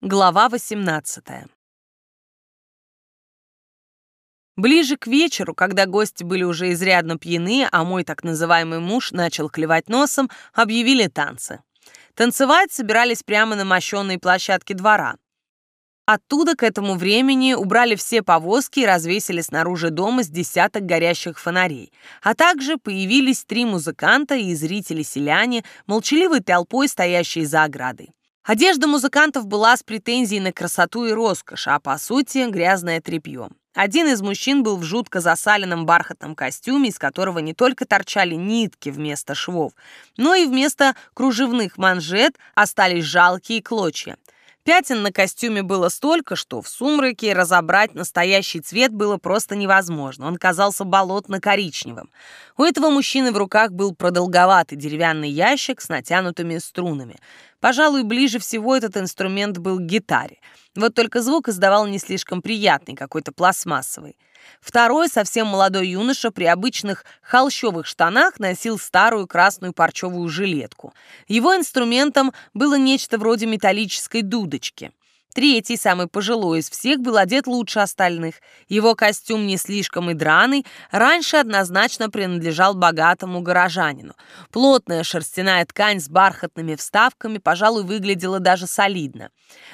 Глава 18 Ближе к вечеру, когда гости были уже изрядно пьяны, а мой так называемый муж начал клевать носом, объявили танцы. Танцевать собирались прямо на мощенной площадке двора. Оттуда к этому времени убрали все повозки и развесили снаружи дома с десяток горящих фонарей. А также появились три музыканта и зрители-селяне, молчаливой толпой, стоящие за оградой. Одежда музыкантов была с претензией на красоту и роскошь, а по сути грязное тряпье. Один из мужчин был в жутко засаленном бархатном костюме, из которого не только торчали нитки вместо швов, но и вместо кружевных манжет остались жалкие клочья. Пятен на костюме было столько, что в сумраке разобрать настоящий цвет было просто невозможно. Он казался болотно-коричневым. У этого мужчины в руках был продолговатый деревянный ящик с натянутыми струнами. Пожалуй, ближе всего этот инструмент был к гитаре. Вот только звук издавал не слишком приятный, какой-то пластмассовый. Второй, совсем молодой юноша, при обычных холщовых штанах носил старую красную парчевую жилетку. Его инструментом было нечто вроде металлической дудочки. Третий, самый пожилой из всех, был одет лучше остальных. Его костюм не слишком и драный, раньше однозначно принадлежал богатому горожанину. Плотная шерстяная ткань с бархатными вставками, пожалуй, выглядела даже солидно.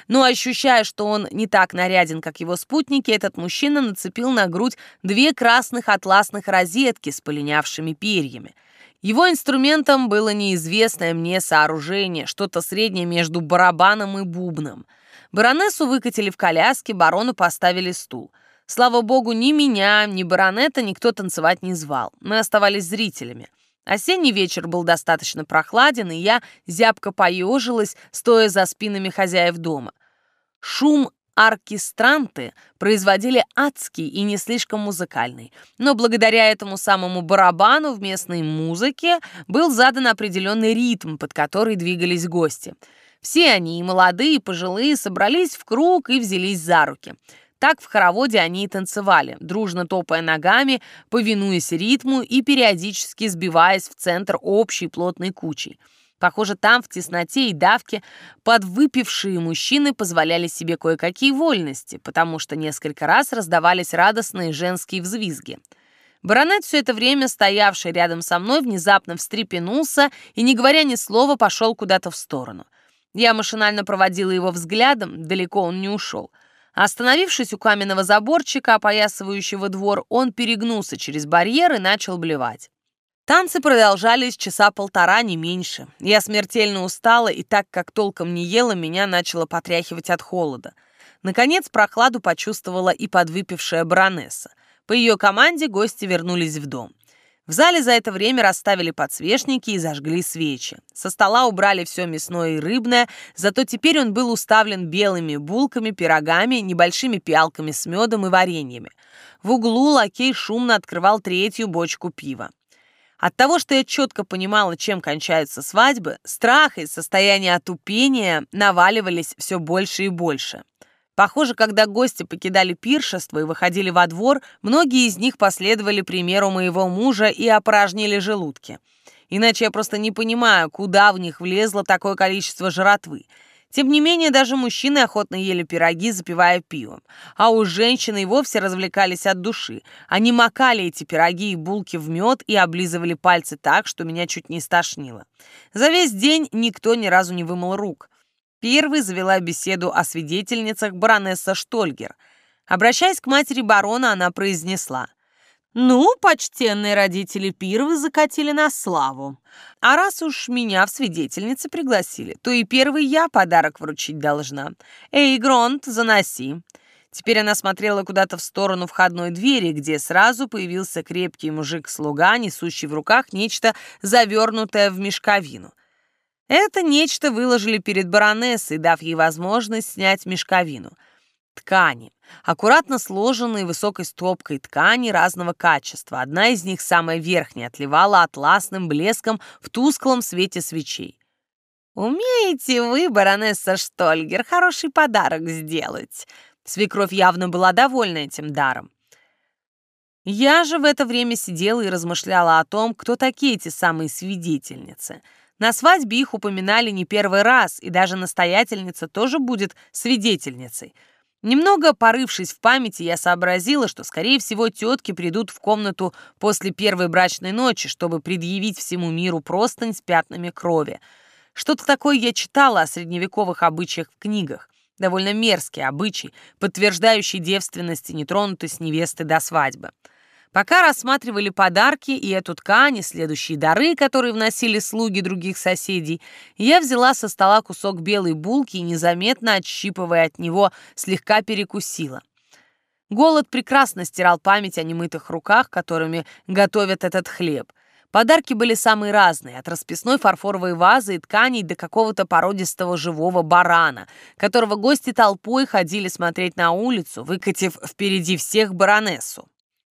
Но ощущая, что он не так наряден, как его спутники, этот мужчина нацепил на грудь две красных атласных розетки с полинявшими перьями. Его инструментом было неизвестное мне сооружение, что-то среднее между барабаном и бубном – Баронессу выкатили в коляске, барону поставили стул. Слава богу, ни меня, ни баронета никто танцевать не звал. Мы оставались зрителями. Осенний вечер был достаточно прохладен, и я зябко поежилась, стоя за спинами хозяев дома. Шум оркестранты производили адский и не слишком музыкальный, но благодаря этому самому барабану в местной музыке был задан определенный ритм, под который двигались гости — все они, и молодые, и пожилые, собрались в круг и взялись за руки. Так в хороводе они и танцевали, дружно топая ногами, повинуясь ритму и периодически сбиваясь в центр общей плотной кучей. Похоже, там, в тесноте и давке, подвыпившие мужчины позволяли себе кое-какие вольности, потому что несколько раз раздавались радостные женские взвизги. Баронет, все это время стоявший рядом со мной, внезапно встрепенулся и, не говоря ни слова, пошел куда-то в сторону. Я машинально проводила его взглядом, далеко он не ушел. Остановившись у каменного заборчика, опоясывающего двор, он перегнулся через барьер и начал блевать. Танцы продолжались часа полтора, не меньше. Я смертельно устала, и так как толком не ела, меня начало потряхивать от холода. Наконец прохладу почувствовала и подвыпившая баронесса. По ее команде гости вернулись в дом. В зале за это время расставили подсвечники и зажгли свечи. Со стола убрали все мясное и рыбное, зато теперь он был уставлен белыми булками, пирогами, небольшими пиалками с медом и вареньями. В углу лакей шумно открывал третью бочку пива. От того, что я четко понимала, чем кончаются свадьбы, страх и состояние отупения наваливались все больше и больше. Похоже, когда гости покидали пиршество и выходили во двор, многие из них последовали примеру моего мужа и опорожнили желудки. Иначе я просто не понимаю, куда в них влезло такое количество жратвы. Тем не менее, даже мужчины охотно ели пироги, запивая пивом. А у женщин и вовсе развлекались от души. Они макали эти пироги и булки в мед и облизывали пальцы так, что меня чуть не стошнило. За весь день никто ни разу не вымыл рук. Первой завела беседу о свидетельницах баронесса Штольгер. Обращаясь к матери барона, она произнесла. «Ну, почтенные родители Пирвы закатили на славу. А раз уж меня в свидетельницы пригласили, то и первый я подарок вручить должна. Эй, Гронт, заноси». Теперь она смотрела куда-то в сторону входной двери, где сразу появился крепкий мужик-слуга, несущий в руках нечто завернутое в мешковину – это нечто выложили перед баронессой, дав ей возможность снять мешковину. Ткани. Аккуратно сложенные высокой стопкой ткани разного качества. Одна из них, самая верхняя, отливала атласным блеском в тусклом свете свечей. «Умеете вы, баронесса Штольгер, хороший подарок сделать?» Свекровь явно была довольна этим даром. Я же в это время сидела и размышляла о том, кто такие эти самые свидетельницы — На свадьбе их упоминали не первый раз, и даже настоятельница тоже будет свидетельницей. Немного порывшись в памяти, я сообразила, что, скорее всего, тетки придут в комнату после первой брачной ночи, чтобы предъявить всему миру простынь с пятнами крови. Что-то такое я читала о средневековых обычаях в книгах. Довольно мерзкий обычай, подтверждающий девственность и нетронутость невесты до свадьбы. Пока рассматривали подарки и эту ткань, и следующие дары, которые вносили слуги других соседей, я взяла со стола кусок белой булки и, незаметно отщипывая от него, слегка перекусила. Голод прекрасно стирал память о немытых руках, которыми готовят этот хлеб. Подарки были самые разные, от расписной фарфоровой вазы и тканей до какого-то породистого живого барана, которого гости толпой ходили смотреть на улицу, выкатив впереди всех баронессу.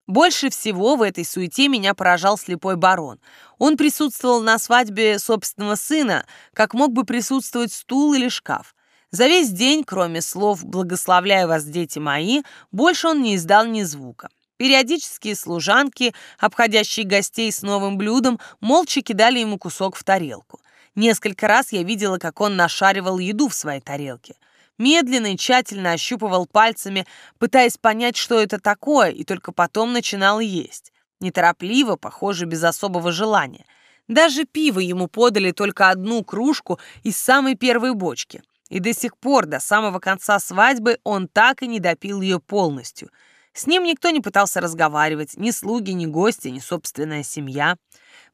Больше всего в этой суете меня поражал слепой барон. Он присутствовал на свадьбе собственного сына, как мог бы присутствовать стул или шкаф. За весь день, кроме слов «благословляю вас, дети мои», больше он не издал ни звука. Периодические служанки, обходящие гостей с новым блюдом, молча кидали ему кусок в тарелку. Несколько раз я видела, как он нашаривал еду в своей тарелке медленно и тщательно ощупывал пальцами, пытаясь понять, что это такое, и только потом начинал есть. Неторопливо, похоже, без особого желания. Даже пиво ему подали только одну кружку из самой первой бочки. И до сих пор, до самого конца свадьбы, он так и не допил ее полностью. С ним никто не пытался разговаривать, ни слуги, ни гости, ни собственная семья.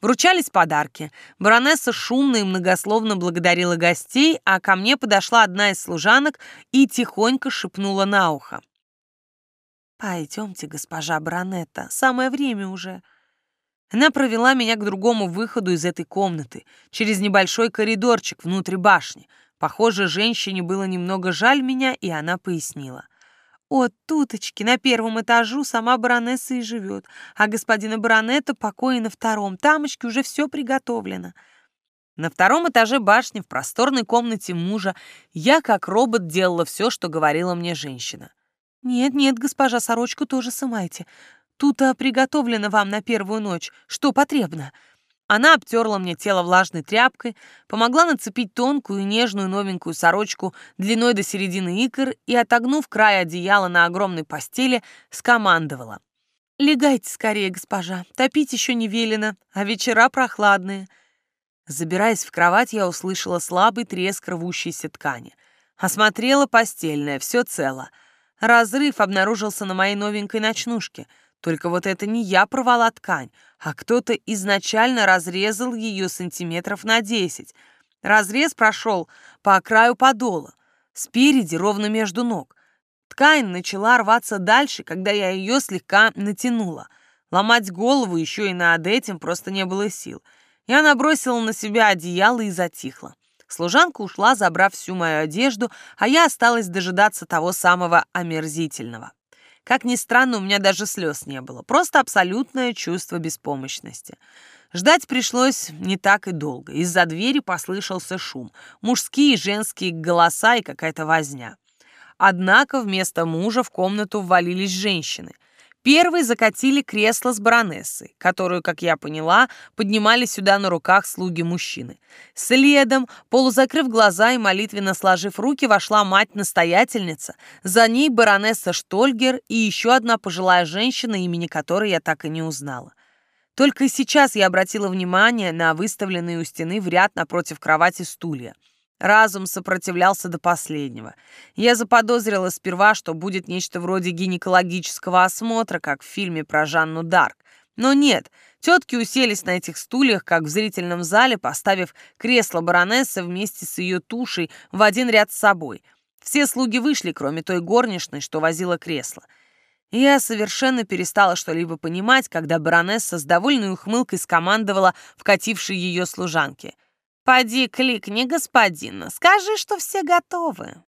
Вручались подарки. Баронесса шумно и многословно благодарила гостей, а ко мне подошла одна из служанок и тихонько шепнула на ухо. «Пойдемте, госпожа баронетта, самое время уже». Она провела меня к другому выходу из этой комнаты, через небольшой коридорчик внутрь башни. Похоже, женщине было немного жаль меня, и она пояснила — от туточки, на первом этажу сама баронесса и живет, а господина баронета покои на втором. Тамочке уже все приготовлено. На втором этаже башни, в просторной комнате мужа, я как робот делала все, что говорила мне женщина. «Нет, нет, госпожа, сорочку тоже сымайте. Тут-то приготовлено вам на первую ночь, что потребно». Она обтерла мне тело влажной тряпкой, помогла нацепить тонкую нежную новенькую сорочку длиной до середины икр и, отогнув край одеяла на огромной постели, скомандовала. «Легайте скорее, госпожа, топить еще не велено, а вечера прохладные». Забираясь в кровать, я услышала слабый треск рвущейся ткани. Осмотрела постельное, все цело. Разрыв обнаружился на моей новенькой ночнушке — только вот это не я порвала ткань, а кто-то изначально разрезал ее сантиметров на десять. Разрез прошел по краю подола, спереди ровно между ног. Ткань начала рваться дальше, когда я ее слегка натянула. Ломать голову еще и над этим просто не было сил. Я набросила на себя одеяло и затихла. Служанка ушла, забрав всю мою одежду, а я осталась дожидаться того самого омерзительного. Как ни странно, у меня даже слез не было. Просто абсолютное чувство беспомощности. Ждать пришлось не так и долго. Из-за двери послышался шум. Мужские и женские голоса и какая-то возня. Однако вместо мужа в комнату ввалились женщины — Первые закатили кресло с баронессой, которую, как я поняла, поднимали сюда на руках слуги мужчины. Следом, полузакрыв глаза и молитвенно сложив руки, вошла мать-настоятельница. За ней баронесса Штольгер и еще одна пожилая женщина, имени которой я так и не узнала. Только сейчас я обратила внимание на выставленные у стены в ряд напротив кровати стулья. Разум сопротивлялся до последнего. Я заподозрила сперва, что будет нечто вроде гинекологического осмотра, как в фильме про Жанну Дарк. Но нет, тетки уселись на этих стульях, как в зрительном зале, поставив кресло баронессы вместе с ее тушей в один ряд с собой. Все слуги вышли, кроме той горничной, что возила кресло. Я совершенно перестала что-либо понимать, когда баронесса с довольной ухмылкой скомандовала вкатившей ее служанке — Поди кликни господина, скажи, что все готовы.